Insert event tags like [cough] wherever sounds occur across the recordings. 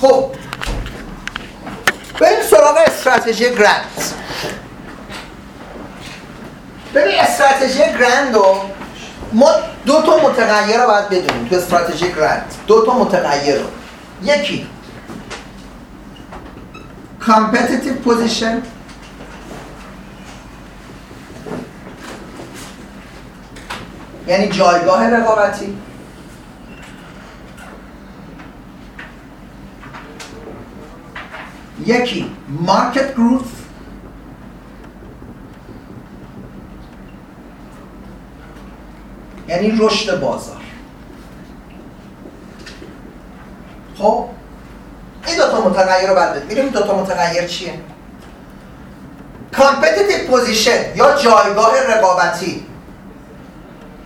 خب بریم سراغ استراتژی گرند ببین استراتژی گرند رو ما دو تا متغیر رو باید بدونیم تو استراتژی گرند دو تا متغیر رو. یکی competitive position. یعنی جایگاه رقابتی. یکی مارکت گروث یعنی رشد بازار. خب این دو تا متغیر رو بعد میریم دو تا متغیر چیه؟ Competitive position یا جایگاه رقابتی.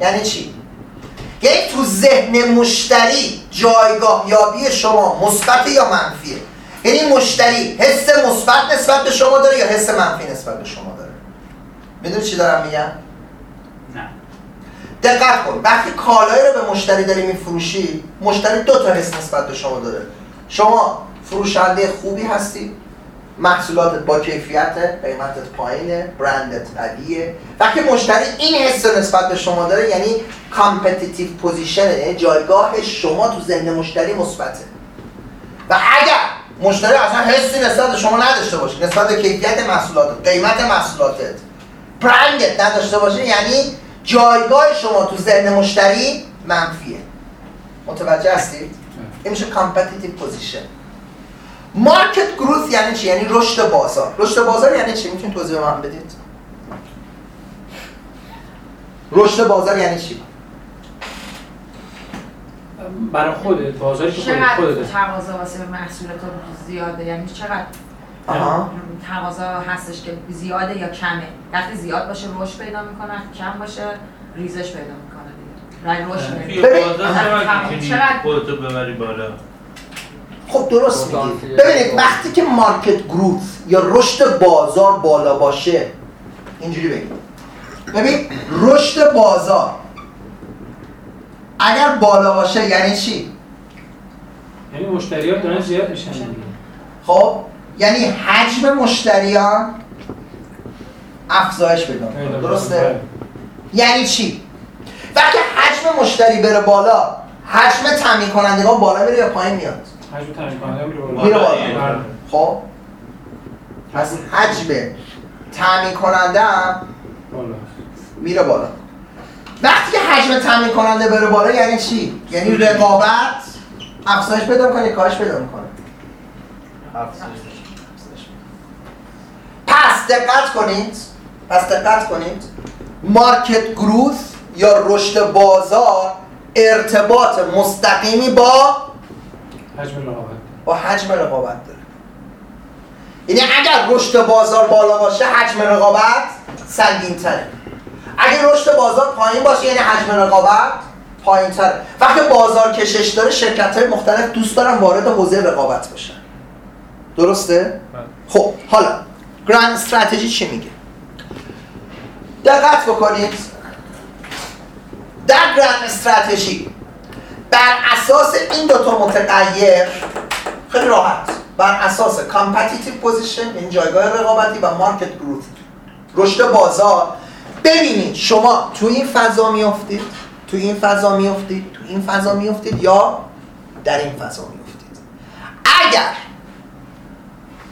یعنی چی؟ یعنی تو ذهن مشتری جایگاه یابی شما مثبت یا منفیه. یعنی مشتری حس مثبت نسبت به شما داره یا حس منفی نسبت به شما داره؟ می‌دونی چی دارم میگم؟ نه. دقت کن. وقتی کالایی رو به مشتری داری میفروشی مشتری دو تا حس نسبت به شما داره. شما فروشنده خوبی هستی. محصولاتت با کیفیت قیمتت پایینه برندت قویه وقتی مشتری این حس نسبت به شما داره یعنی competitive position یعنی جایگاه شما تو ذهن مشتری مثبته. و اگر مشتری اصلا حسی نسبت به شما نداشته باشه نسبت به کیفیت محصولاتت قیمت محصولاتت برندت نداشته باشه یعنی جایگاه شما تو ذهن مشتری منفیه متوجه هستید؟ این میشه competitive position مارکت گروث یعنی چی؟ یعنی رشد بازار رشد بازار یعنی چی؟ می‌تونید توضیح به من بدید؟ رشد بازار یعنی چی؟ برای خودت بازاری که خودت چقدر خودت. تقاضا واسه محصولات زیاده؟ یعنی چقدر؟ آها. تقاضا هستش که زیاده یا کمه؟ وقتی زیاد باشه رشد پیدا می‌کنه کم باشه ریزش پیدا می‌کنه دیگه. رای رشد چقدر ببری بالا؟ خب درست میگی. که- ببینید وقتی که مارکت گروث یا رشد بازار بالا باشه اینجوری بگیم. ببین رشد بازار اگر بالا باشه یعنی چی؟ یعنی مشتریات دارن زیاد میشن خب یعنی حجم مشتریان افزایش پیدا می‌کنه. درسته. یعنی چی؟ وقتی حجم مشتری بره بالا حجم تامین کنندگان بالا میره یا پایین میاد؟ حجم تامین کننده میره بالا. بالا. بله. خب پس حجم تامین کننده میره بالا. وقتی که حجم تامین کننده بره بالا یعنی چی؟ یعنی رقابت افزایش پیدا می‌کنه کاهش پیدا می‌کنه؟ پس دقت کنید پس دقت کنید مارکت گروث یا رشد بازار ارتباط مستقیمی با حجم رقابت. با حجم رقابت داره. یعنی اگر رشد بازار بالا باشه حجم رقابت سنگین تره اگر رشد بازار پایین باشه یعنی حجم رقابت پایین تره وقتی بازار کشش داره شرکت های مختلف دوست دارن وارد حوزه رقابت بشن. درسته؟ خب حالا گراند استراتژی چی میگه؟ دقت بکنید. در گراند استراتژی بر اساس این دوتا متغیر خیلی راحت. بر اساس competitive position این جایگاه رقابتی و market growth. رشد بازار ببینید شما تو این فضا میافتید تو این فضا میافتید تو این فضا میافتید یا در این فضا میافتید. اگر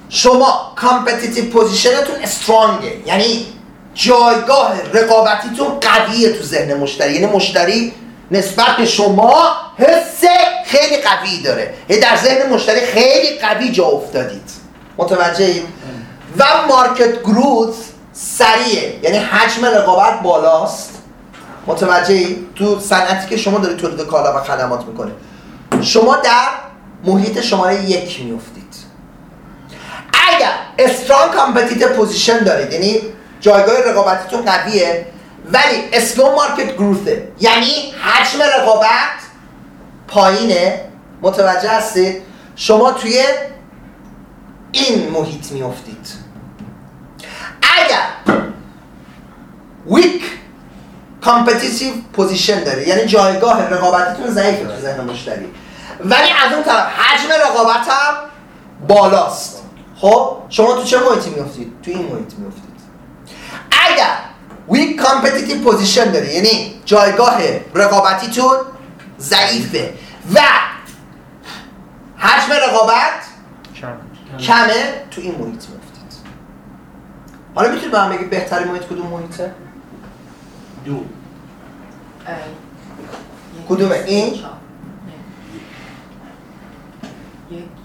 شما competitive positionتون استرانگه یعنی جایگاه رقابتیتون قویه تو ذهن مشتری یعنی مشتری نسبت به شما حس خیلی قوی داره. یعنی در ذهن مشتری خیلی قوی جا افتادید. متوجه؟ و مارکت گروث سریعه. یعنی حجم رقابت بالاست. متوجه؟ تو صنعتی که شما دارید تولید کالا و خدمات می‌کنید شما در محیط شماره یک میفتید اگر strong competitive position دارید یعنی جایگاه رقابتیتون قویه ولی slow market growth ه یعنی حجم رقابت پایینه متوجه هستید؟ شما توی این محیط میافتید. اگر weak competitive position داره یعنی جایگاه رقابتیتون ضعیفه تو ذهن مشتری ولی از اون طرف حجم رقابت هم بالاست. خب شما تو چه محیطی میافتید؟ تو این محیط میافتید. اگر weak competitive position داره یعنی جایگاه رقابتیتون ضعیفه و حجم رقابت کمه. تو این محیط میافتید حالا می‌تونید به من بگید بهترین محیط کدوم محیطه؟ دو. کدومه؟ این؟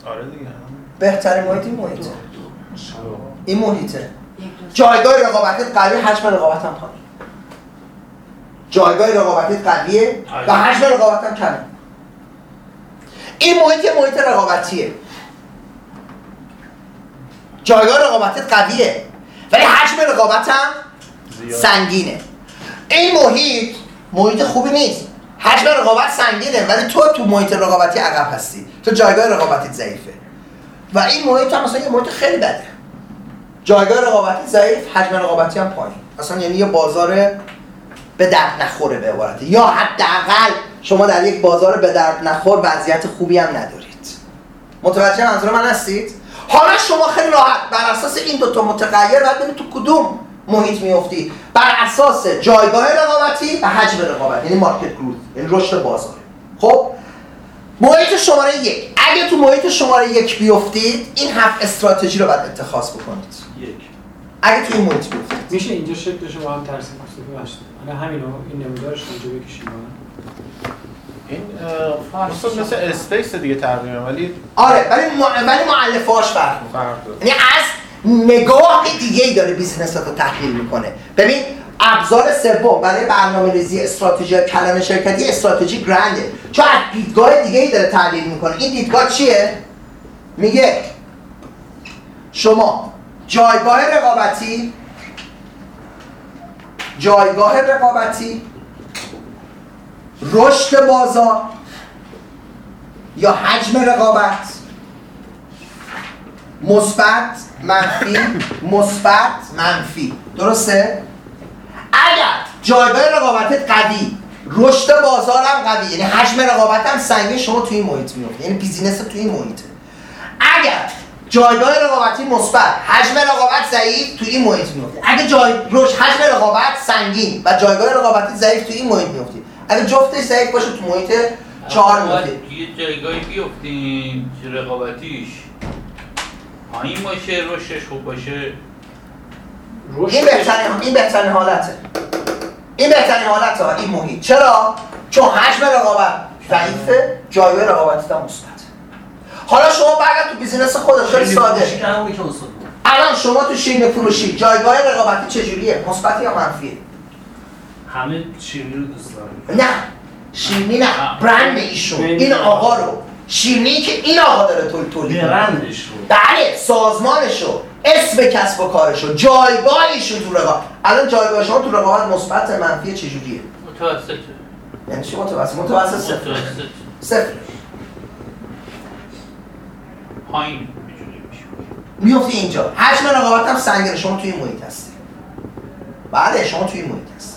آره دیگه. بهترین محیط این محیطه این محیطه. یک دو جایگاه رقابتت قوی. حجم رقابت هم پایین جایگاه رقابتت قویه و حجم رقابت هم کمه. این محیط یه محیط رقابتیه. جایگاه رقابتت قویه. ولی حجم رقابت هم زیاد. سنگینه. این محیط محیط خوبی نیست. حجم رقابت سنگینه ولی تو تو محیط رقابتی عقب هستی. تو جایگاه رقابتیت ضعیفه. و این محیط هم مثلا یه محیط خیلی بده. جایگاه رقابتی ضعیف حجم رقابتی هم پایین. اصلا یعنی یه بازار به درد نخوره به عبارتی یا حداقل شما در یک بازار به درد نخور وضعیت خوبی هم ندارید. متوجه منظور من هستید؟ حالا شما خیلی راحت بر اساس این دو تا متغیر باید ببینید تو کدوم محیط میفتی بر اساس جایگاه رقابتی و حجم رقابت یعنی مارکت گروث یعنی رشد بازار. خب؟ محیط شماره یک. اگه تو محیط شماره یک بیفتید این هفت استراتژی رو باید اتخاذ بکنید. یک. اگه تو این محیط بیفتید. میشه اینجا شکلش رو با هم ترسیم الان همینو این نمودارش رو اینجا بکشیم. این اه، مثل SPACE دیگه تقریبا ولی آره ولی ولی مؤلفه‌هاش فرق یعنی از نگاه دیگه ای داره business رو تحلیل می‌کنه. ببین ابزار سوم برای برنامه ریزی استراتژی کلان شرکتی استراتژی grand ه چون از دیدگاه دیگه ای داره تحلیل می‌کنه. این دیدگاه چیه؟ میگه شما جایگاه رقابتی جایگاه رقابتی رشد بازار یا حجم رقابت؟ مثبت منفی مثبت منفی. درسته؟ اگر جایگاه رقابتت قوی رشد بازار هم قوی یعنی حجم رقابت هم سنگین شما توی این محیط میفته یعنی بیزینس توی این محیطه. اگر جایگاه رقابتی مثبت حجم رقابت ضعیف توی این محیط میفته اگه جای رشد حجم رقابت سنگین و جایگاه رقابتی ضعیف توی این محیط میفته اگه جفتش ضعیف باشه تو محیط چهار میفته یه جایگاهی بیفتیم که رقابتیش. پایین باشه رشدش خوب باشه. رشد این بهترین این بهترین حالته. این بهترین حالته ها، این محیط. چرا؟ چون حجم رقابت ضعیفه جایگاه رقابتی هم مثبت. حالا شما برگرد تو بیزینس خودت خیلی ساده. الان شما تو شیرینی فروشی جایگاه رقابتی چجوریه؟ مثبت یا منفیه؟ همه شیرینی رو دوست نه شیرینی نه. برند ایشون. این آقا رو. شیرینی که این آقا داره تول تولید. برندش رو. بله سازمانشو اسم کسب و کارشو جایگاهیشو تو رقابت. الان جایگاه شما تو رقابت مثبت منفی چجوریه؟ متوسطه یعنی چی متوسط؟ متوسط صفر. متوسط. صفر. پایین میفتی اینجا. حجم رقابت هم سنگینه شما توی این محیط هستی. بله شما توی این محیط هستی.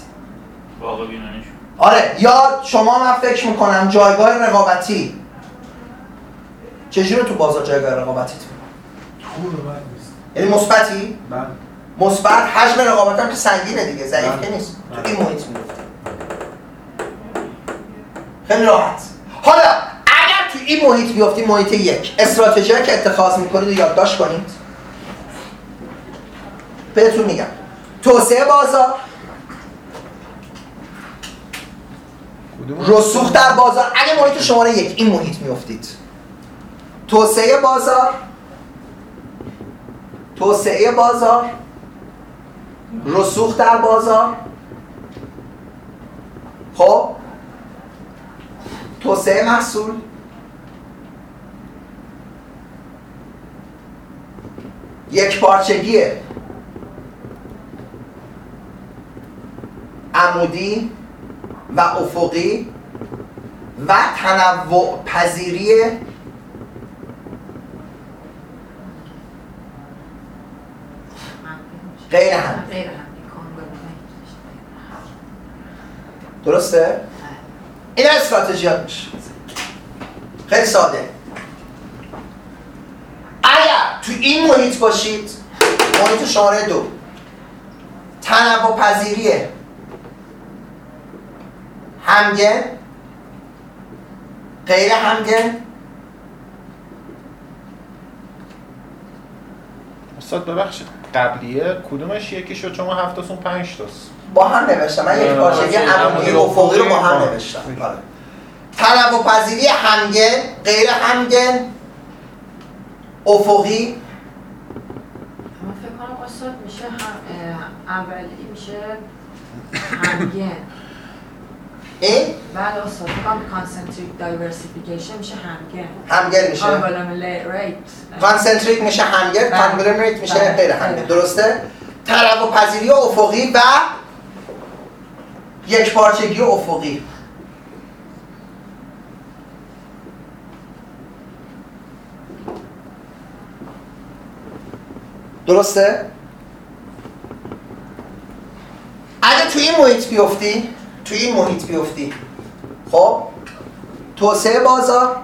آره یا شما من فکر می‌کنم جایگاه رقابتی. چجوری تو بازار جایگاه نیست. یعنی مثبتی؟ بله. مثبت حجم رقابت هم که سنگینه دیگه ضعیف که نیست. تو بله. این محیط میفته خیلی راحت. حالا اگر تو این محیط بیفتی محیط یک. استراتژی که اتخاذ می‌کنید یادداشت کنید. بهتون میگم. توسعه بازار رسوخ در بازار. اگه محیط شماره یک این محیط میافتید. توسعه بازار. توسعه بازار. رسوخ در بازار. خب؟ توسعه محصول. یک پارچگی عمودی. و افقی و تنوع پذیری غیر هم. درسته؟ این استراتژیات میشه. خیلی ساده. اگر این محیط باشید محیط شماره دو. تنوع پذیری همگن؟ غیر همگن؟ استاد ببخشید قبلیه کدومش یکی شد چون ما هفتاسون پنج تاست با هم نوشتم. من یک عمودی آه، افقی رو با هم آه. نوشتم. آره. تنوع پذیری همگن غیر همگن؟ افقی من فکر کنم استاد میشه هم اولی میشه همگن. این بله استاد concentric diversification میشه همگن. همگن میشه. conglomerate concentric میشه بله. conglomerate میشه بله. غیر همگن. درسته؟ تنوع پذیری افقی و یک پارچگی افقی. درسته؟ اگه توی این محیط بیفتی توی این محیط بیفتی. خب؟ توسعه بازار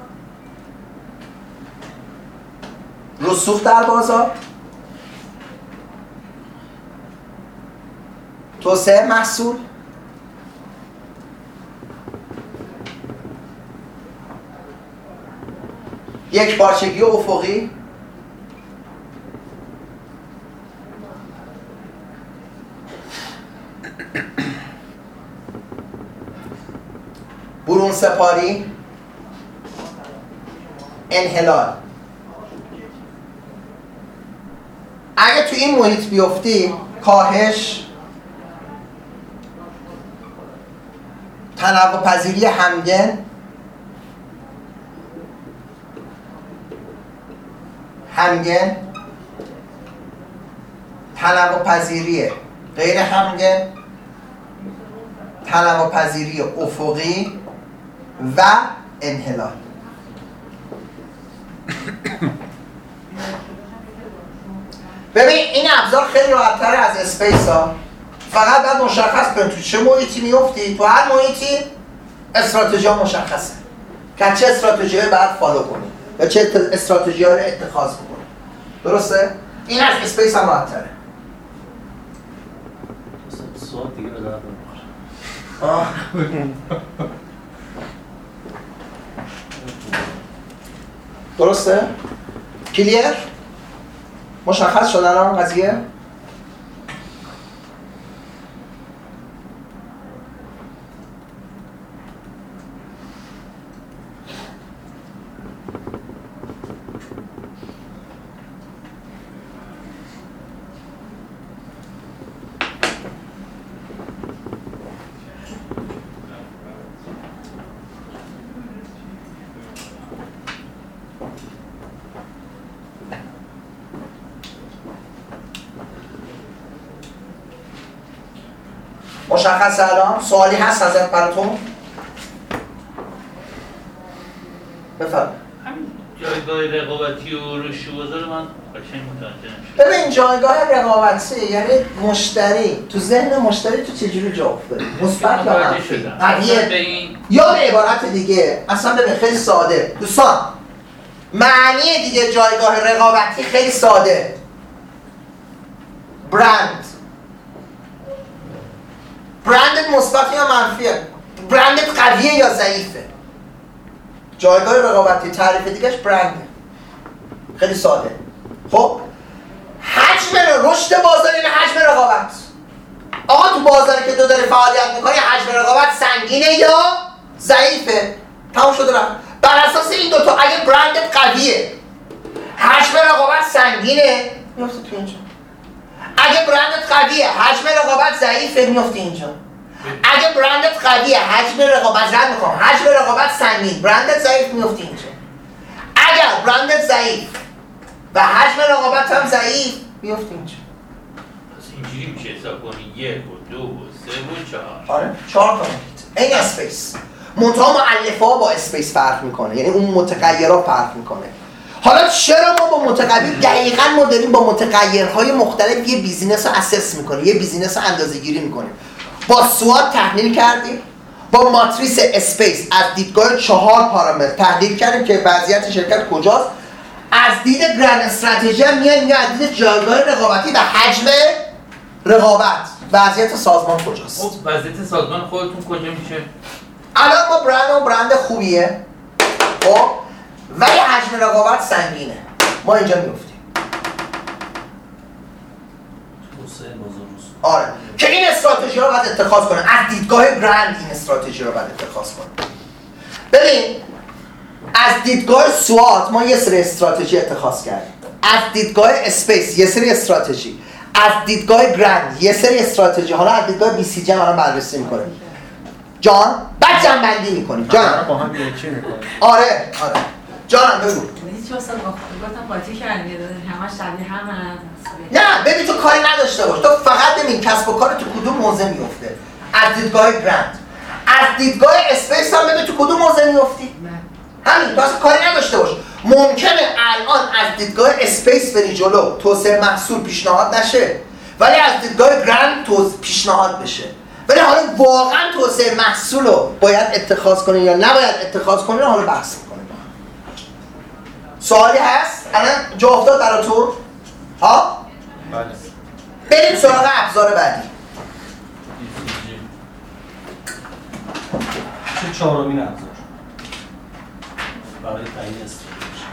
رسوخ در بازار توسعه محصول. یک پارچگی افقی برون سپاری انحلال. اگه تو این محیط بیفتی کاهش تنوع پذیری همگن همگن تنوع پذیری غیر همگن تنوع پذیری افقی و انحلال. [coughs] ببین این ابزار خیلی راحتتر از SPACE ها فقط باید مشخص کنید تو چه محیطی میفتی تو هر محیطی استراتژی ها مشخصه. که چه استراتژی باید follow کنید یا چه ات- استراتژی ها رو اتخاذ کنید درسته؟ این از SPACE هم راحتتره. استاد سوال دیگه [laughs] به درد نمی‌خوره آه. درسته؟ کلیر؟ مشخص شد الان قضیه؟ مشخص الان سوالی هست ازت براتون؟ بفرم همین جایگاه رقابتی و و بازار من ببین جایگاه رقابتی یعنی مشتری. تو ذهن مشتری تو چجوری جا افتاده مثبت یا منفی؟ قویه یا به عبارت دیگه. اصلا ببین خیلی ساده. دوستان معنی دیگه جایگاه رقابتی خیلی ساده. برند. برندت مثبت یا منفیه؟ برندت قویه یا ضعیفه؟ جایگاه رقابتی تعریف دیگهش برنده. خیلی ساده. خب حجم رشد بازار این حجم رقابت. آقا تو بازاری که تو داری فعالیت می‌کنی حجم رقابت سنگینه یا ضعیفه؟ تمام شده رفت. بر اساس این دوتا اگه برندت قویه حجم رقابت سنگینه. میفته تو اینجا. اگه برندت قویه. حجم رقابت ضعیفه میفته اینجا. اگه برندت قویه. حجم رقابت رد می‌کنم حجم رقابت سنگین برندت ضعیف میفته اینجا. اگر برندت ضعیف و حجم رقابت هم ضعیف میفته اینجا. پس اینجوری میشه حساب کنی؟ یک و دو و سه و چهار. آره. چهار تا این SPACE منتها مؤلفه ها با SPACE فرق می‌کنه. یعنی اون متغیرها فرق می‌کنه. حالا چرا ما با متغیر دقیقا ما داریم با متغیرهای مختلف یه business رو assess می‌کنیم یه business رو اندازه گیری می‌کنیم. با SWOT تحلیل کردیم با ماتریس SPACE از دیدگاه چهار پارامتر تحلیل کردیم که وضعیت شرکت کجاست. از دید grand strategy هم میگه از دید جایگاه رقابتی و حجم رقابت. وضعیت سازمان کجاست؟ خب وضعیت سازمان خودتون کجا میشه؟ الان ما برند و برند خوبیه. خب؟ ولی حجم رقابت سنگینه. ما اینجا میفتیم آره. که این استراتژی رو باید اتخاذ کنه. از دیدگاه برند این استراتژی رو باید اتخاذ کنه. ببین از دیدگاه SWOT ما یه سری استراتژی اتخاذ کردیم. از دیدگاه SPACE یه سری استراتژی. از دیدگاه grand یه سری استراتژی. حالا از دیدگاه BCG الان بررسی می‌کنیم. جان بعد جمع‌بندی می‌کنیم. همه جان. با هم یکی می‌کنه آره آره. جانم بگو. هیچ واسه با گفتم قاطی دونه همش شبیه هم نه ببین تو کاری نداشته باش. تو فقط ببین کسب و کار تو کدوم موضع میفته از دیدگاه grand از دیدگاه SPACE هم ببین تو کدوم موضع میفتی همین تو کاری نداشته باش. ممکنه الان از دیدگاه SPACE بری جلو توسعه محصول پیشنهاد نشه ولی از دیدگاه گرند تو پیشنهاد بشه. ولی حالا واقعا توسعه محصول رو باید اتخاذ کنی یا نباید اتخاذ کنی رو حالا بحث سوالی هست؟ الان جا افتاد براتون؟ ها؟ بله. بریم سراغ ابزار بعدی. چه چهارمین ابزار؟ برای تعیین استراتژی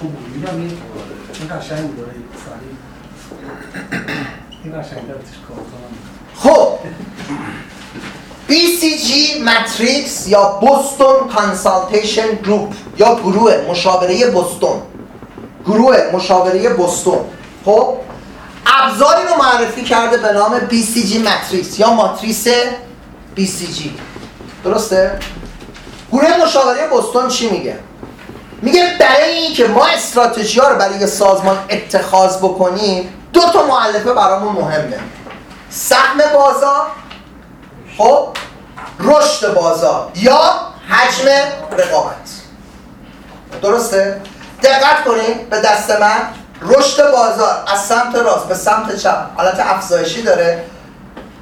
خوب بود میگم این این قشنگ سریع این قشنگتر خب. BCG matrix یا Boston Consultation Group یا گروه مشاوره بوستون گروه مشاوره بوستون خب. ابزاری رو معرفی کرده به نام BCG matrix یا ماتریس BCG درسته؟ گروه مشاوره بوستون چی میگه؟ میگه برای اینکه ما استراتژی ها رو برای سازمان اتخاذ بکنیم دو تا معلفه برامون مهمه. سهم بازار خب؟ رشد بازار یا حجم رقابت. درسته؟ دقت کنید به دست من. رشد بازار از سمت راست به سمت چپ. حالت افزایشی داره.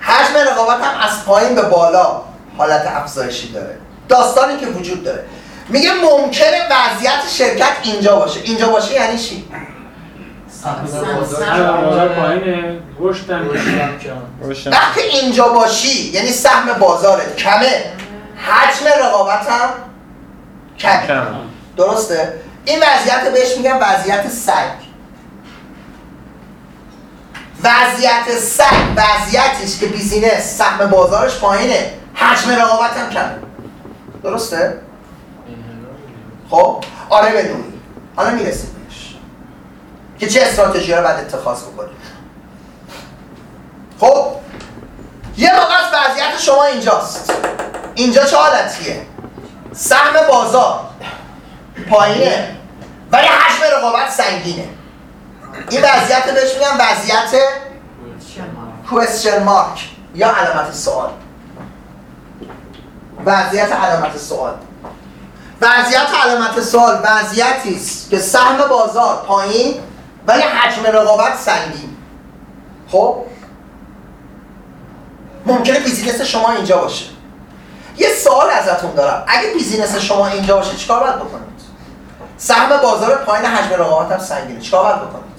حجم رقابت هم از پایین به بالا حالت افزایشی داره. داستانی که وجود داره. میگه ممکنه وضعیت شرکت اینجا باشه. اینجا باشه یعنی چی؟ سهم پایینه. رشدم روشن وقتی اینجا باشی یعنی سهم بازارت کمه. حجم رقابت هم کمه. کم درسته؟ این وضعیت بهش میگن وضعیت سگ. وضعیت سگ وضعیتیش که بیزینس سهم بازارش پایینه. حجم رقابت هم کمه. درسته؟ خب؟ آره بدونی. حالا می‌رسیم بهش که چه استراتژی رو باید اتخاذ بکنیم خب؟ یه موقع از وضعیت شما اینجاست. اینجا چه حالتیه؟ سهم بازار پایینه ولی حجم رقابت سنگینه. این وضعیت بهش میگن وضعیت question mark یا علامت سوال. وضعیت علامت سوال. وضعیت علامت سوال وضعیتی است که سهم بازار پایین ولی حجم رقابت سنگین. خب؟ ممکنه business شما اینجا باشه. یه سوال ازتون دارم. اگه business شما اینجا باشه چیکار باید بکنید؟ سهم بازار پایین حجم رقابت هم سنگینه. چیکار باید بکنید؟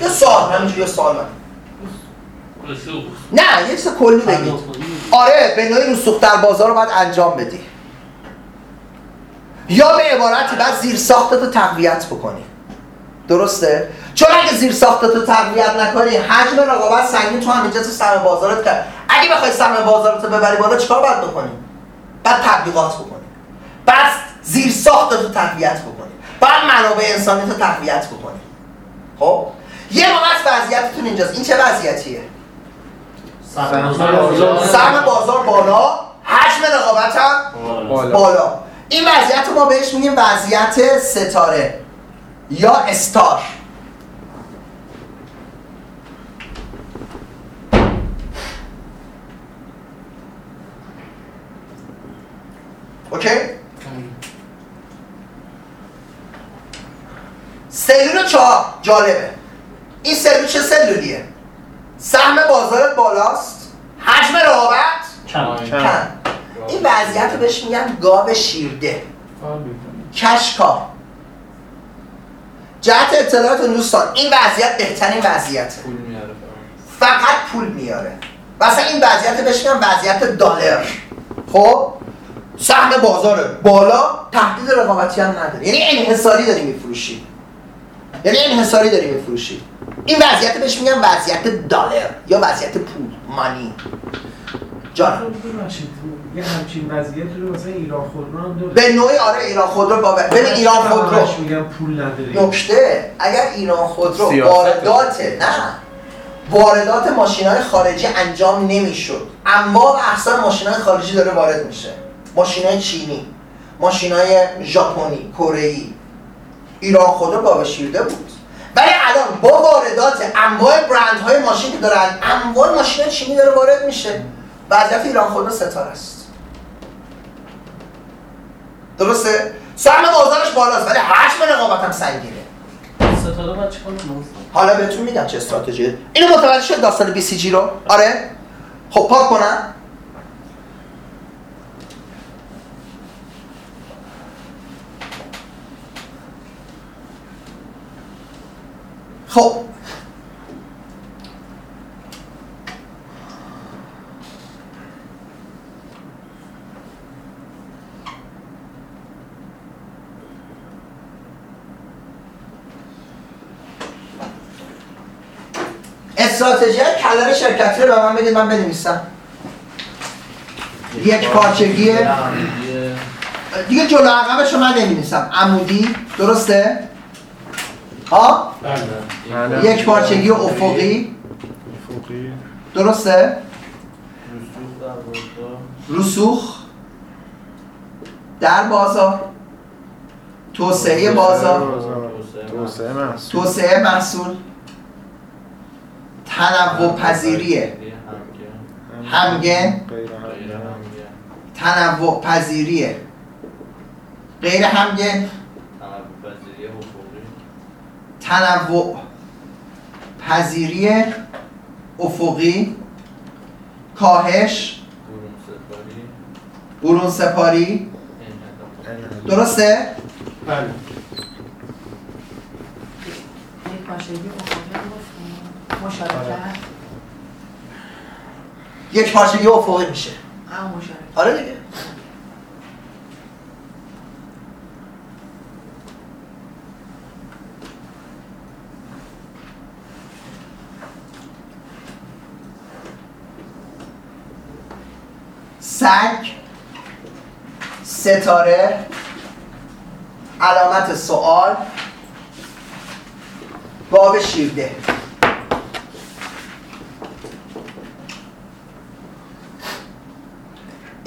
یه سوال همینجوری یه سوال من. نه یه چیز کلی بگید. آره به نوعی رسوخ در بازار رو باید انجام بدی. یا به عبارتی بعد زیر ساختتو تقویت بکنی. درسته؟ چون اگه زیر ساختتو تقویت نکنی حجم رقابت سنگین تو همینجا تو سهم بازارت کرد اگه بخوای سهم بازارتو ببری بالا چیکار باید بکنی؟ بعد تبلیغات بکنی. بعد زیر ساختتو تقویت بکنی. بعد منابع انسانی تو تقویت بکنی. خب؟ یه موقع از وضعیتتون اینجاست. این چه وضعیتیه؟ سهم بازار. بالا حجم رقابت هم بالا. بالا. این وضعیت رو ما بهش میگیم وضعیت ستاره یا استار. اوکی؟ سلول چهار. جالبه. این سلول چه سلولیه؟ سهم بازارت بالاست؟ حجم رقابت؟ کم. کم. این وضعیت رو بهش میگن گاو شیرده. کشکا. جهت اطلاعاتون دوستان این وضعیت بهترین وضعیته. پول میاره فقط پول میاره. و اصلا این وضعیت بهش میگن وضعیت دلار خب؟ سهم بازار بالا تهدید رقابتی هم نداره. یعنی انحصاری داری میفروشی. یعنی انحصاری داری میفروشی. این وضعیت بهش میگن وضعیت دلار یا وضعیت پول مانی. جان. خب یه همچین وضعیتی رو مثلا ایران خودرو هم داره. به نوعی آره ایران خودرو با ببین ایران خودرو میگن پول نداری نکته اگر ایران خودرو. واردات نه. واردات ماشین های خارجی انجام نمی‌شد. اما و اقسام ماشین های خارجی داره وارد میشه. ماشین های چینی ماشین های ژاپنی کره ایران خودرو باب شیرده بود. ولی الان با واردات انواع برند های ماشین که دارن انواع ماشین های چینی داره وارد میشه. وضعیت ایران خودرو ستاره است. درسته؟ سهم بازارش بالاست ولی حجم رقابت هم سنگینه حالا بهتون میگم چه استراتژی. اینو متوجه شد داستان بی سی جی رو؟ آره. خب پاک کنم. خب استراتژی کلر شرکتی رو به من بدید من بنویسم. یک پارچگی دیگه جلو عقبش رو من نمی‌نویسم. عمودی درسته؟ ها بله. یک پارچگی افقی. افقی. درسته؟ رسوخ در بازار رسوخ. در بازار. توسعه بازار. توسعه محصول. توسعه محصول. تنوع پذیری همگن تنوع پذیری غیر همگن تنوع پذیری افقی. کاهش. برون سپاری درسته؟ بله یک پاشگی افقی هم گفتیم. مشارکت. یک پارچگی افقی میشه. آره دیگه. سگ ستاره علامت سوال باب شیرده.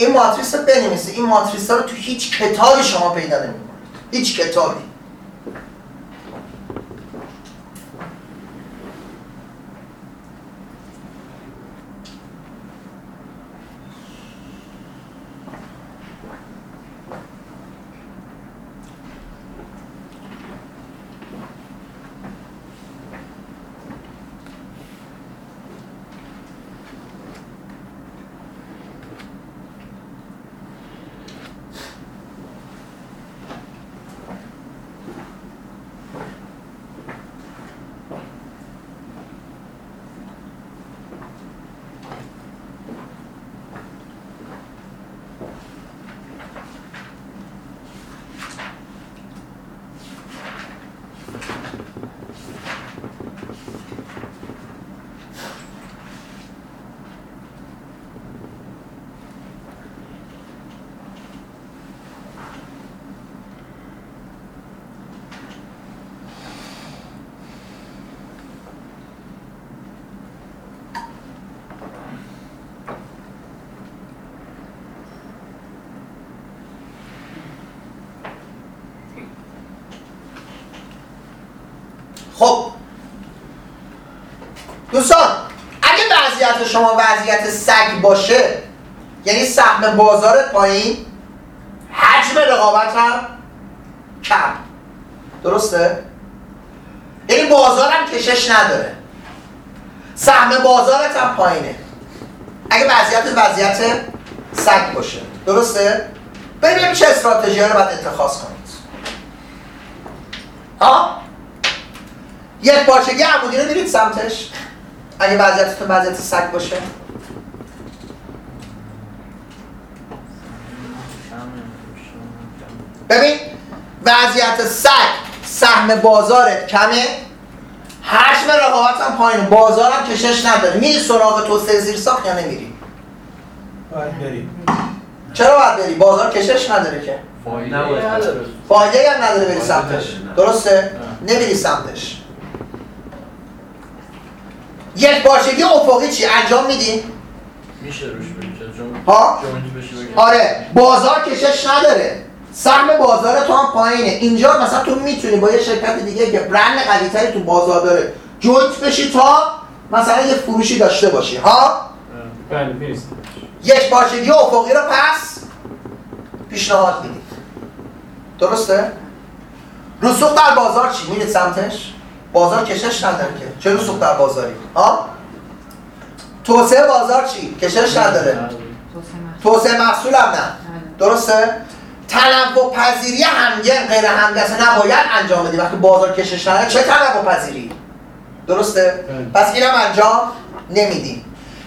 این ماتریس رو بنویسه. این ماتریس ها رو تو هیچ کتابی شما پیدا نمی‌کنید. هیچ کتابی. دوستان اگه وضعیت شما وضعیت سگ باشه یعنی سهم بازارت پایین حجم رقابت هم کم درسته؟ یعنی بازار هم کشش نداره سهم بازارت هم پایینه اگه وضعیت وضعیت سگ باشه درسته؟ ببینیم چه استراتژی رو باید اتخاذ کنید ها؟ یک پارچگی عمودی رو میرید سمتش اگه وضعیتتون وضعیت سگ باشه. ببین وضعیت سگ سهم بازارت کمه. حجم رقابت هم پایین. بازار هم کشش نداره میری سراغ توسعه زیر ساخت یا نمیری باید بریم چرا باید بری؟ بازار کشش نداره که. فایده هم نداره بری سمتش. درسته؟ نمیری سمتش. یک پارچگی افقی چی انجام میدی؟ میشه روش ها؟ آره بازار کشش نداره. سهم بازار تو هم پایینه. اینجا مثلا تو می‌تونی با یه شرکت دیگه که برند قویتری تو بازار داره. joint بشی تا مثلا یه فروشی داشته باشی. ها؟ بله یک پارچگی افقی رو پس پیشنهاد میدی. درسته؟ رسوخ در بازار چی؟ میرید سمتش؟ بازار کشش نداره که چه رسوخ در بازاری؟ ها؟ توسعه بازار چی؟ کشش نداره توسعه محصول. هم نه درسته؟ تنوع پذیری همگن غیر همگسه نباید انجام بدی وقتی بازار کشش نداره چه تنوع پذیری؟ درسته؟ بله. پس اینم انجام نمیدیم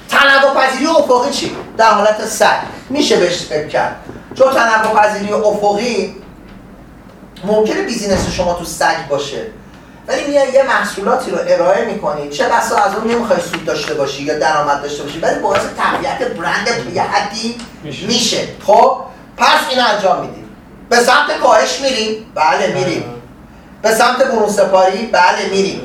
تنوع پذیری افقی چی؟ در حالت سگ میشه بهش فکر کرد چون تنوع پذیری افقی ممکنه بیزینس شما تو سگ باشه ولی میای یه محصولاتی رو ارائه می‌کنی. چه بسا از اون نمی‌خوای سود داشته باشی یا درآمد داشته باشی ولی باعث تقویت برند یه حدی میشه. میشه. خب؟ پس این انجام میدیم. به سمت کاهش میریم. بله میریم. به سمت برون سپاری بله میریم.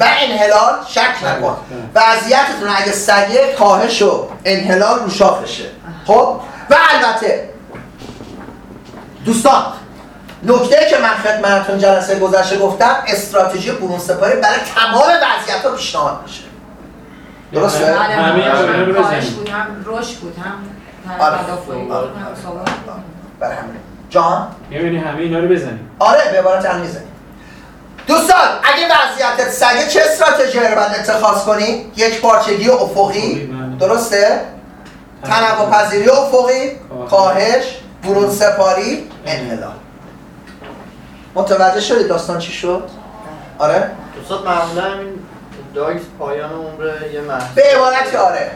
و انحلال شک نکن. وضعیتتون اگه سگه کاهش و انحلال رو شاخشه. خب؟ و البته دوستان نکته که من خدمتتون جلسه گذشته گفتم استراتژی برون سپاری برای تمام وضعیت ها پیشنهاد میشه درسته؟ بله، همه هم اینا رو کاهش بزنیم. بود هم رشد بود هم آره. آره. برای همین جان می‌بینی همه اینا رو بزنیم آره به عبارت هم می‌زنیم دوستان اگه وضعیتت سگه چه استراتژی رو باید اتخاذ کنی؟ یک پارچگی افقی بله. درسته؟ تنوع پذیری افقی کاهش برون سپاری انحلال متوجه شدید داستان چی شد؟ آره؟ استاد معمولا همین داگز پایان عمر یه محصول. به عبارت آره.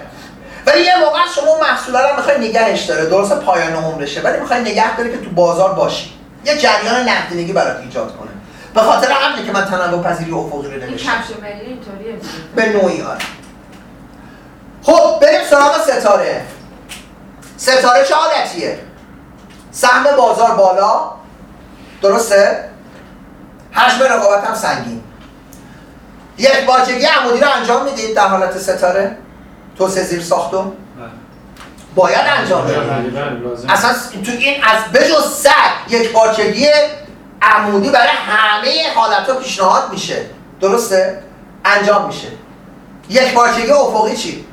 ولی یه موقع شما محصولا رو می‌خوای نگهش داره. درسته پایان عمرشه ولی می‌خوای نگه داری که تو بازار باشی. یه جریان نقدینگی برات ایجاد کنه. به خاطر همینه که من تنوع پذیری افقی رو این اینطوریه. به نوعی آره. خب بریم سراغ ستاره. ستاره چه حالتیه؟ سهم بازار بالا. درسته؟ حجم رقابت هم سنگین. یک باجگی عمودی رو انجام می‌دید در حالت ستاره؟ توسعه زیر ساختم باید انجام بدید. بله بله لازم. اصلا تو این از بجز سگ یک پارچگی عمودی برای همه حالت ها پیشنهاد میشه. درسته؟ انجام میشه. یک پارچگی افقی چی؟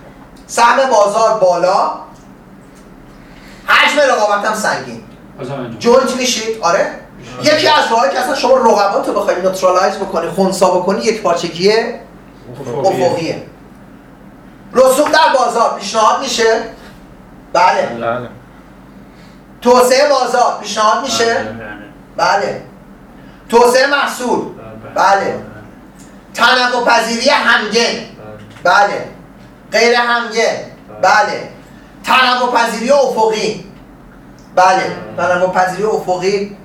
سهم بازار بالا. حجم رقابت هم سنگین. joint میشید؟ آره. یکی از راهایی که اصلا شما رقبات رو بخوای neutralize بکنی خونسا بکنی یک پارچگی افقیه. رسوخ در بازار پیشنهاد میشه؟ بله. بله. توسعه بازار پیشنهاد میشه؟ بله. توسعه محصول؟ بله. تنوع پذیری همگن؟ بله. غیر همگن؟ بله. تنوع پذیری افقی؟ بله. تنوع پذیری افقی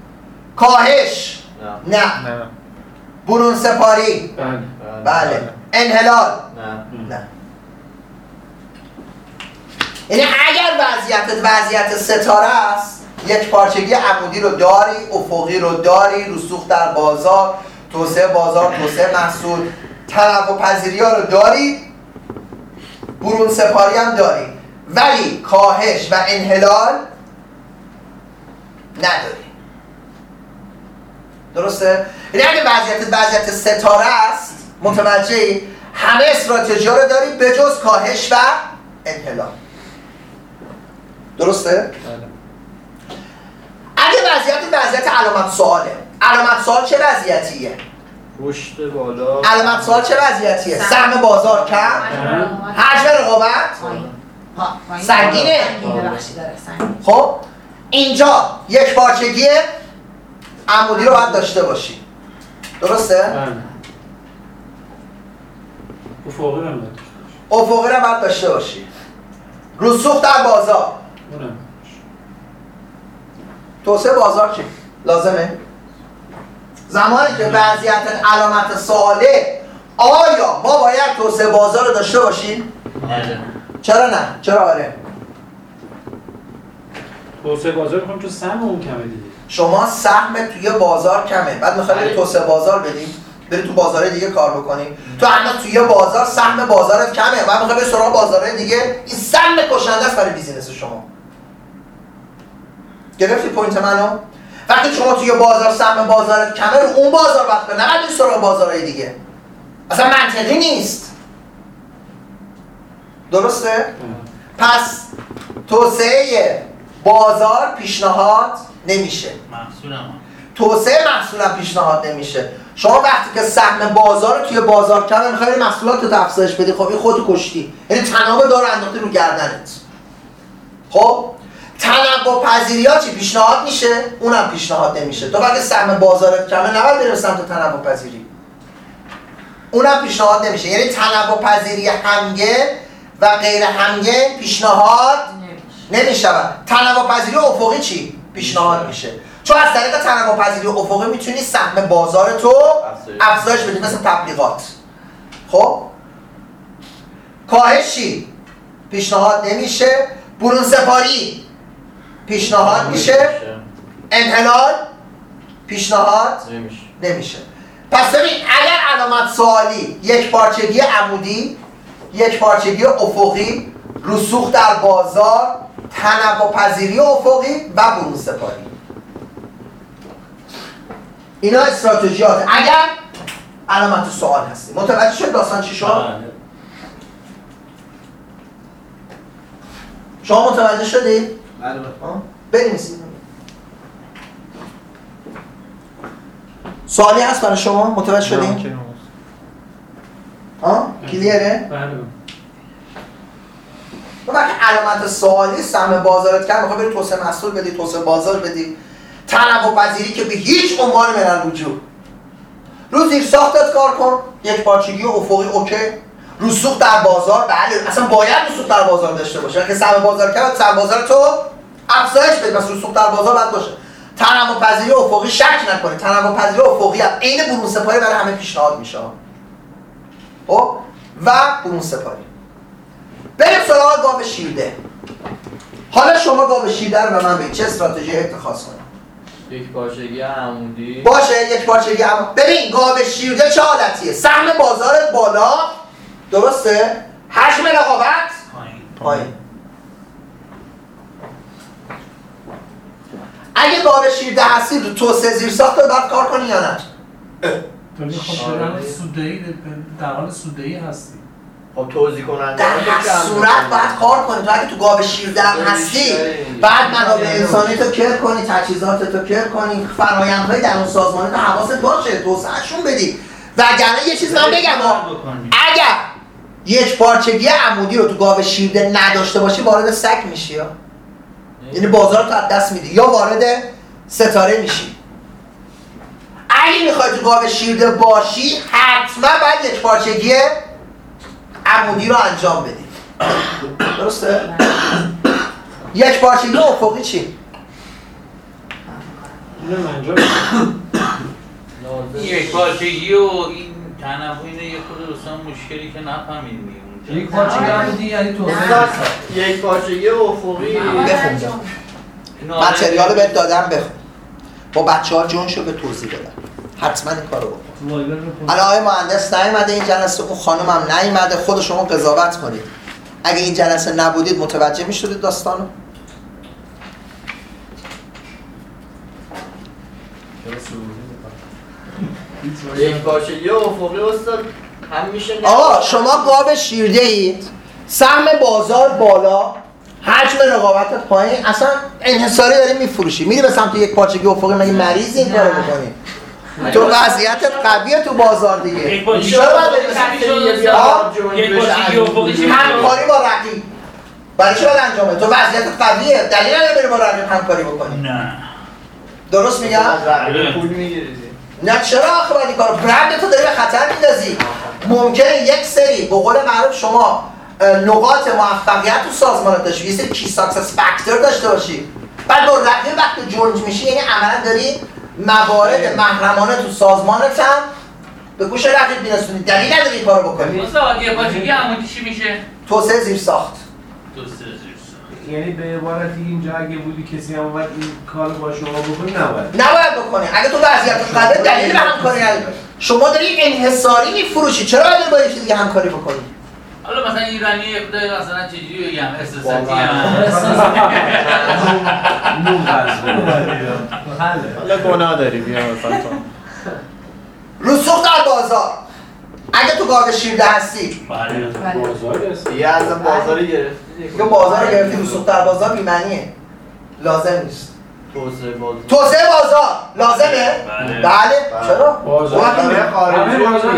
کاهش. نه. نه. برون سپاری. بله. بله. انحلال. نه. نه. یعنی اگر وضعیت وضعیت ستاره است یک پارچگی عمودی رو داری افقی رو داری رسوخ در بازار توسعه بازار توسعه محصول تنوع پذیری ها رو داری برون سپاری هم داری. ولی کاهش و انحلال نداری. درسته؟ یعنی اگه وضعیت وضعیت ستاره است متوجهی همه استراتژی رو دارید به جز کاهش و انحلال. درسته؟ بله. اگه وضعیت وضعیت علامت سواله. علامت سوال چه وضعیتیه؟ رشد بالا. علامت سوال چه وضعیتیه؟ سهم بازار کم؟ حجم رقابت؟ سنگینه؟ سنگینه خب اینجا یک پارچگی عمودی رو باید داشته باشی درسته؟ بله افقی هم باید داشته باشه. افقی رو باید داشته باشی رسوخ در بازار اونم توسعه بازار چی؟ لازمه؟ زمانی که وضعیت علامت سواله آیا ما باید توسعه بازار رو داشته باشیم؟ چرا نه؟ چرا آره؟ توسعه بازار می‌خوایم چون سهم اون کمه دیگه شما سهم توی بازار کمه. بعد می‌خوای بری توسعه بازار بدیم بری تو بازار دیگه کار بکنیم تو الان توی بازار سهم بازارت کمه. بعد می‌خوای بری سراغ بازارهای دیگه این سم کشنده است برای business شما. گرفتی point منو؟ وقتی شما توی بازار سهم بازارت کمه رو اون بازار وقت نه بری سراغ بازارهای دیگه. اصلا منطقی نیست. درسته؟ پس توسعه بازار پیشنهاد نمیشه. محصولم. توسعه محصولم پیشنهاد نمیشه. شما وقتی که سهم بازار رو توی بازار کمه می‌خوای محصولات رو افزایش بدی؟ خب این خودت کشتی. یعنی تنابه داره انداختی رو گردنت. خب تنوع پذیری ها چی؟ پیشنهاد میشه. اونم پیشنهاد نمیشه. تو وقتی سهم بازارت کمه نباید بری به سمت تنوع پذیری. اونم پیشنهاد نمیشه. یعنی تنوع پذیری همگن و غیر همگن پیشنهاد نمیشه. نمی‌شود. تنوع پذیری افقی چی؟ پیشنهاد میشه. چون از طریق تنوع پذیری افقی می‌تونی سهم بازار تو افزایش. بدی مثل تبلیغات. خب؟ کاهش چی پیشنهاد نمیشه. برون سپاری. پیشنهاد میشه. انحلال. پیشنهاد نمیشه. نمیشه. پس ببین اگر علامت سوالی یک پارچگی عمودی یک پارچگی افقی رسوخ در بازار تنوع پذیری افقی و برون سپاری اینا استراتژیات اگر علامت سوال هستی متوجه شد داستان چی شد؟ شما متوجه شدید؟ بله آه؟ بنویسید سوالی هست برای شما متوجه شدید؟ ها کلیره؟ بله وقتی علامت سوالی سهم بازارت کرد می‌خوای بری توسعه محصول بدی توسعه بازار بدی. تنوع پذیری که به هیچ عنوان من الوجود رو زیر ساختت کار کن. یک پارچگی افقی اوکی. رسوخ در بازار بله. اصلا باید رسوخ در بازار داشته باشه. که سهم بازار کرد سهم بازار تو افزایش بده. پس رسوخ در بازار باید باشه. تنوع پذیری افقی شک نکنید تنوع پذیری افقی هم عین برون سپاری برای همه پیشنهاد میشه. خب؟ و برون سپاری بریم سراغ گاو شیرده. حالا شما گاو شیرده رو به من بگید. چه استراتژی اتخاذ کنم یک پارچگی عمودی. باشه یک پارچگی اما ببین گاو شیرده چه حالتیه؟ سهم بازارت بالا درسته؟ حجم رقابت؟ پایین. اگه گاو شیرده هستی تو توسعه زیر ساخت رو باید کار کنی یا نه؟ سودایی در حال سودایی هستی. خب توضیح کننده در هر صورت باید کار کنی. تو اگه تو گاو شیرده هستی بعد منابع انسانی تو کر کنی تجهیزات تو کر کنی فرایندهای درون سازمانی تو حواست باشه توسعهشون بدی. وگرنه یه چیز من بگم ها. بکنیم. اگر یک پارچگی عمودی رو تو گاو شیرده نداشته باشی وارد سگ میشی یا؟ یعنی بازار تو از دست میدی. یا وارد ستاره میشی. اگه می‌خوای تو گاو شیرده باشی حتما باید یک پارچگی عمودی رو انجام بدی درسته؟ یک پارچگی افقی چی؟ یک پارچگی و این تنوع اینه یه خود دوستان مشکلی که نفهمیدیم یک پارچه عمودی یعنی نه. یک پارچگی افقی. بخون. متریال بهت دادم بخون. با بچه ها جونشو به توضیح بدم. حتما این کارو بکن. الان آقای مهندس نیومده این جلسه اون خانم هم نیومده خود شما قضاوت کنید. اگه این جلسه نبودید متوجه می‌شدید داستانو؟ چرا سعودی می‌کنه؟ یک پارچگی افقی استاد هم میشه آقا شما گاو شیرده اید سهم بازار بالا. حجم رقابتت پایین. اصلا انحصاری داری میفروشی. میری به سمت یک پارچگی افقی مگه مریض این کارو بکنی تو وضعیتت قویه تو بازار دیگه. یک باید همکاری با رقیب. برای چی باید انجامه؟ تو وضعیتت قویه. دلیل نداره بری با رقیب همکاری بکنی. نه. درست میگم؟ از رقیب پول می‌گیری نه چرا آخه باید این کارو؟ برند تو داری به خطر میندازی. ممکنه یک سری به قول معروف شما نقاط موفقیت تو سازمانت داشتی. یه سری key success factor داشته باشی. بعد با رقیب وقتی joint میشی یعنی عملا داری موارد محرمانه تو سازمانت هم. به گوش رقیب میرسونی دلیل نداری این کارو بکنی استاد یک پارچگی عمودی چی میشه؟ توسعه زیر ساخت. زیر ساخت. یعنی به عبارتی اینجا اگه بودی کسی هم اومد این کار با شما بکنی نباید. نباید بکنی. اگه تو وضعیت قبل دلیل به همکاری نداری. شما داری انحصاری میفروشی. چرا باید با یکی دیگه همکاری بکنی؟ حالا مثلا ایرانی یه خدای مثلا چجوری بگم؟ احساساتی. هم. حالا گناه داری بیا مثلا تو. رسوخ در بازار. اگه تو گاو شیرده هستی. بله. بازار است یه از بازاری گرفتی. یا بازار رو گرفتی رسوخ در بازار بیمعنیه. لازم نیست. توسعه بازار. توسعه بازار. لازمه؟ بله. بله. چرا؟ بازار. همه بازار.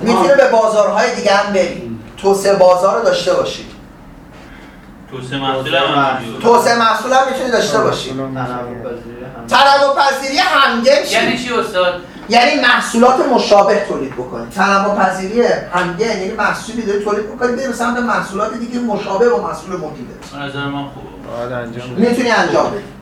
می‌تونه به بازارهای دیگه هم بری توسعه بازار رو داشته باشی توسعه محصول هم می‌تونی داشته باشی تنوع پذیری همگن چی؟ یعنی چی استاد؟ یعنی محصولات مشابه تولید بکنی تنوع پذیری همگن یعنی محصولی داری تولید بکنی بری به سمت محصولات دیگه مشابه با محصول به نظر من خوبه. می‌تونی انجام بدی.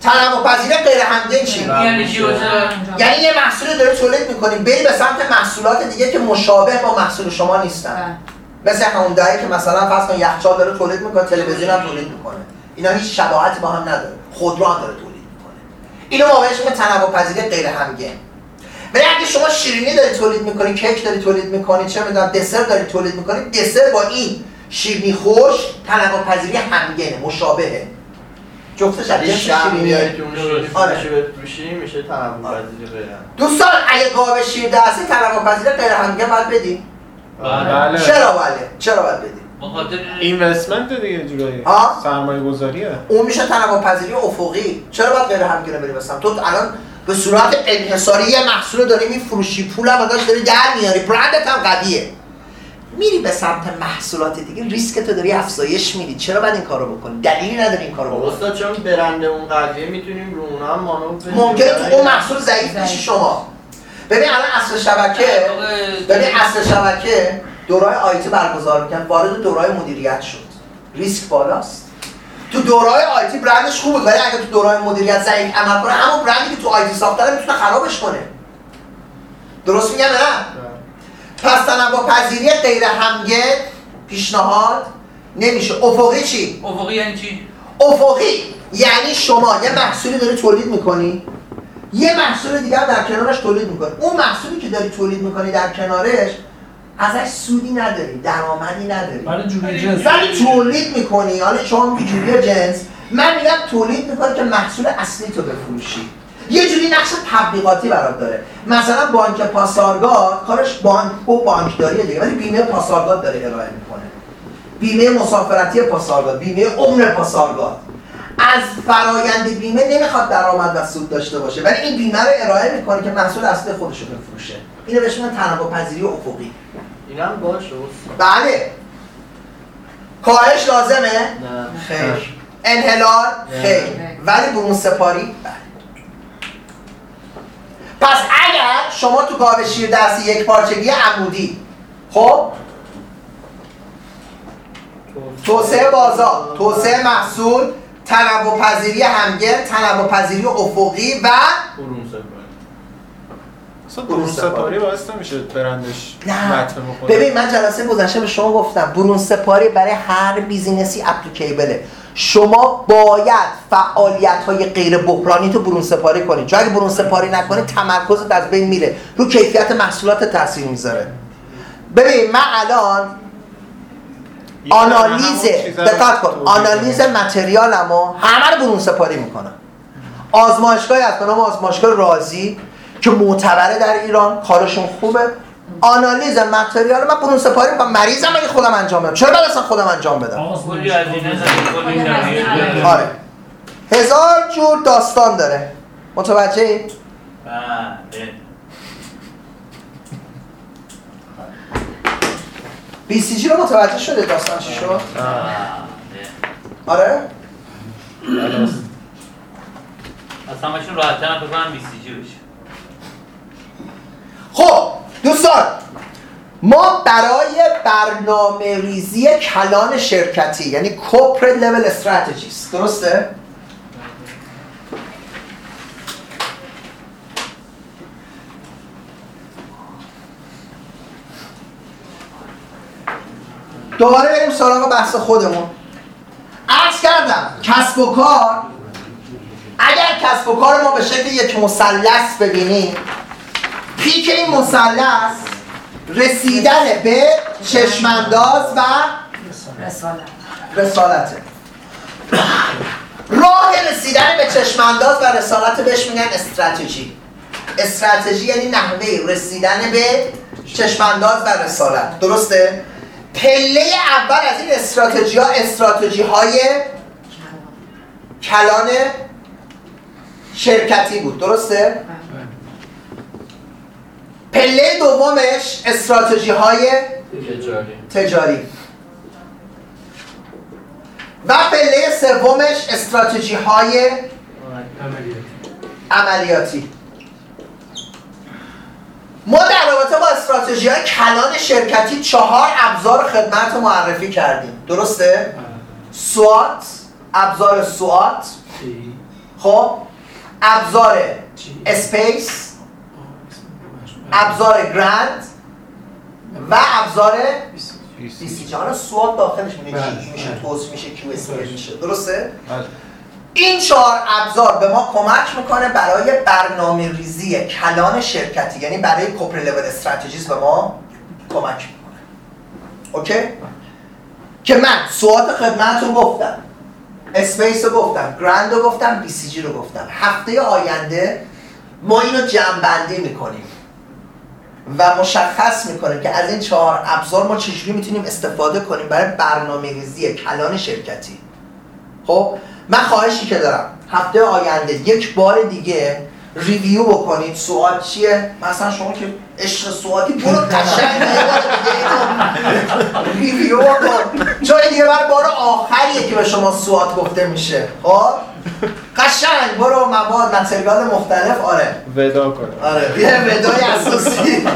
تنوع پذیری غیر همگن چی؟ یعنی چی؟ استاد؟ یعنی یه محصول داری تولید می‌کنی بری به سمت محصولات دیگه که مشابه با محصول شما نیستن. مثل هوندایی که مثلا فرض کن یخچال داره تولید می‌کنه تلویزیون هم تولید می‌کنه. اینا هیچ شباهتی با هم نداره. خودرو هم داره تولید می‌کنه. اینو ما بهش میگیم تنوع پذیری غیر همگن. ولی اگه شما شیرینی داری تولید می‌کنی کیک داری تولید می‌کنی چه می‌دونم دسر داری تولید می‌کنی دسر با این شیرینی خوش تنوع پذیری همگنه مشابهه. جفتش از اگه جنس تو اون شیرینی آره. فروشی بفروشی میشه تنوع پذیری غیر. دوستان اگه گاو شیرده هستی تنوع پذیری غیر همگن باید بدی بله. چرا بله چرا باید بدی به خاطر اینوستمنت دیگه جورایی. سرمایه گذاریه اون میشه تنوع پذیری افقی. چرا باید غیر همگنه بری بسم تو الان به صورت انحصاری یه محصول داری میفروشی پول هم ازش داری در میاری. برندت هم قویه. میری به سمت محصولات دیگه ریسک تو داری افزایش میدی. چرا باید این کارو بکنی؟ دلیلی نداری این کارو بکنی. استاد چون برند اون قضیه می‌تونیم رو اونا هم مانور بدیم. ممکنه تو اون محصول ضعیف بشی شما. ببین الان اصل شبکه ببین اصل شبکه دورای آیتی برگزار می‌کنن وارد دورای مدیریت شد. ریسک بالاست. تو دورای آیتی برندش خوب بود ولی اگه تو دورای مدیریت ضعیف عمل کنه همون برندی که تو آیتی ساخته رو می‌تونه خرابش کنه. درست میگم نه؟ پس تنوع پذیری غیر همگن پیشنهاد نمیشه. افقی چی؟ افقی یعنی چی؟ افقی یعنی شما یه محصولی داری تولید می‌کنی. یه محصول دیگر در کنارش تولید می‌کنی. اون محصولی که داری تولید می‌کنی در کنارش ازش سودی نداری درآمدی نداری. برای جوری جنس. ولی تولید می‌کنی. حالا شما جوری جنس. من میگم تولید می‌کنی که محصول اصلی تو بفروشی. یه جوری نقش تبلیغاتی برات داره. مثلا بانک پاسارگاد کارش بانک و بانکداریه دیگه ولی بیمه پاسارگاد داره ارائه می‌کنه. بیمه مسافرتی پاسارگاد بیمه عمر پاسارگاد. از فرایند بیمه نمی‌خواد درآمد و سود داشته باشه ولی این بیمه رو ارائه می‌کنه که محصول اصلی خودش رو بفروشه. اینو بهش میگن تنوع پذیری افقی. این هم باشه. بله. کاهش لازمه؟ نه. خیر. انحلال؟ خیر. ولی برون سپاری؟ بله. پس اگر شما تو گاو شیر دستی یک پارچگی عمودی خب؟ توسعه بازار توسعه محصول تنوع پذیری همگن تنوع پذیری افقی و برون سپاری. اصلا برون سپاری. باعث نمیشه برندش نه. ببین من جلسه گذشته به شما گفتم برون سپاری برای هر بیزینسی اپلیکیبله. شما باید فعالیت های غیر بحرانی تو برون سپاری کنید چون اگه برون سپاری نکنید تمرکزت از بین میره. رو کیفیت محصولات تاثیر می‌ذاره. ببین من الان آنالیز دقت کن. آنالیز. متریالمو همه رو برون سپاری می‌کنم. آزمایشگاهی به نام آزمایشگاه رازی که معتبره در ایران. کارشون خوبه. آنالیز متریال من برون سپاری می‌کنم. مریضم اگه خودم انجام بدم. چرا بعد اصلا خودم انجام بدم؟ این آره. هزار جور داستان داره. متوجه ای؟ بله. بی سی جی رو متوجه شده داستان چی شد؟ بله آره؟ از همشون راحت ترم بکنم بی سی جی بشه. خب دوستان ما برای برنامه ریزی کلان شرکتی یعنی corporate level strategies درسته؟ دوباره بریم سراغ بحث خودمون عرض کردم کسب و کار اگر کسب و کار ما به شکل یک مثلث ببینیم پیک این مثلث رسیدن به چشمانداز و رسالت راه رسیدن به چشمانداز و رسالت بهش میگن استراتژی استراتژی یعنی نحوه رسیدن به چشمانداز و رسالت درسته؟ پله اول از این استراتژی ها استراتژی های کلان شرکتی بود درسته؟ پله دومش استراتژی های تجاری. و پله سومش استراتژی های عملیاتی. ما در رابطه با استراتژی های کلان شرکتی چهار ابزار خدمت رو معرفی کردیم. درسته؟ SWOT ابزار SWOT. خب؟ ابزار SPACE. ابزار Grand و ابزار BCG حالا SWOT داخلش میشه بله، میشه بله. TOWS میشه QS میشه. درسته؟ بله. این چهار ابزار به ما کمک می‌کنه برای برنامه ریزی کلان شرکتی یعنی برای corporate level strategies به ما کمک می‌کنه. OK؟ که من SWOT خدمت رو گفتم. SPACE رو گفتم Grand رو گفتم BCG رو گفتم. هفته آینده ما اینو جمع می‌کنیم. و مشخص می‌کنه که از این چهار ابزار ما چجوری می‌تونیم استفاده کنیم برای برنامه ریزی کلان شرکتی. خب من خواهشی که دارم هفته آینده یک بار دیگه review بکنید. SWOT چیه؟ مثلا شما که عشق SWOT ی برو قشنگ بار review بکن. چون دیگه بر بار آخریه که به شما SWOT گفته میشه. خب؟ قشنگ برو مواد material مختلف آره. وداع کنم آره یه وداع اساسی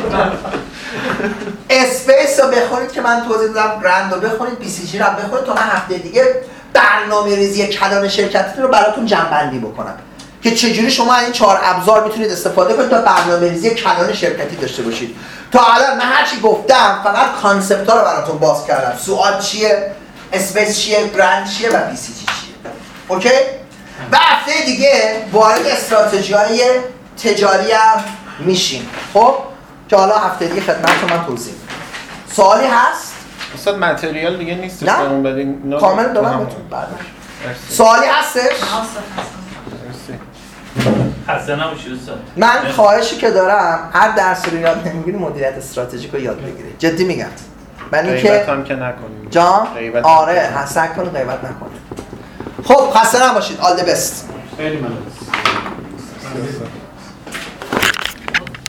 SPACE رو بخونید که من توضیح دادم Grand رو بخونید BCG رو هم بخونید تا من هفته دیگه برنامه ریزی کلان شرکتی رو براتون جمع‌بندی بکنم. که چجوری شما از این چهار ابزار می‌تونید استفاده کنید تا برنامه ریزی کلان شرکتی داشته باشید. تا الان من هرچی گفتم فقط concept ها رو براتون باز کردم. SWOT چیه؟ SPACE چیه؟ Grand چیه؟ و BCG چیه؟ OK؟ و هفته دیگه وارد استراتژی های تجاری هم میشیم. خب؟ که حالا هفته دیگه خدمتتون من توضیح سوالی هست؟ استاد متریال دیگه نیستش نه. بدین کامل دارم. بهتون. سوالی هستش. خسته نباشی استاد؟ من خواهشی که دارم هر درسی رو یاد نمی‌گیری مدیریت استراتژیک رو یاد بگیری جدی میگم. من غیبت اینکه هم که نکنیم. جان؟ آره نکنیم. حسن کن غیبت نکنید خب خسته نباشید آل دی بست خیلی ممنون.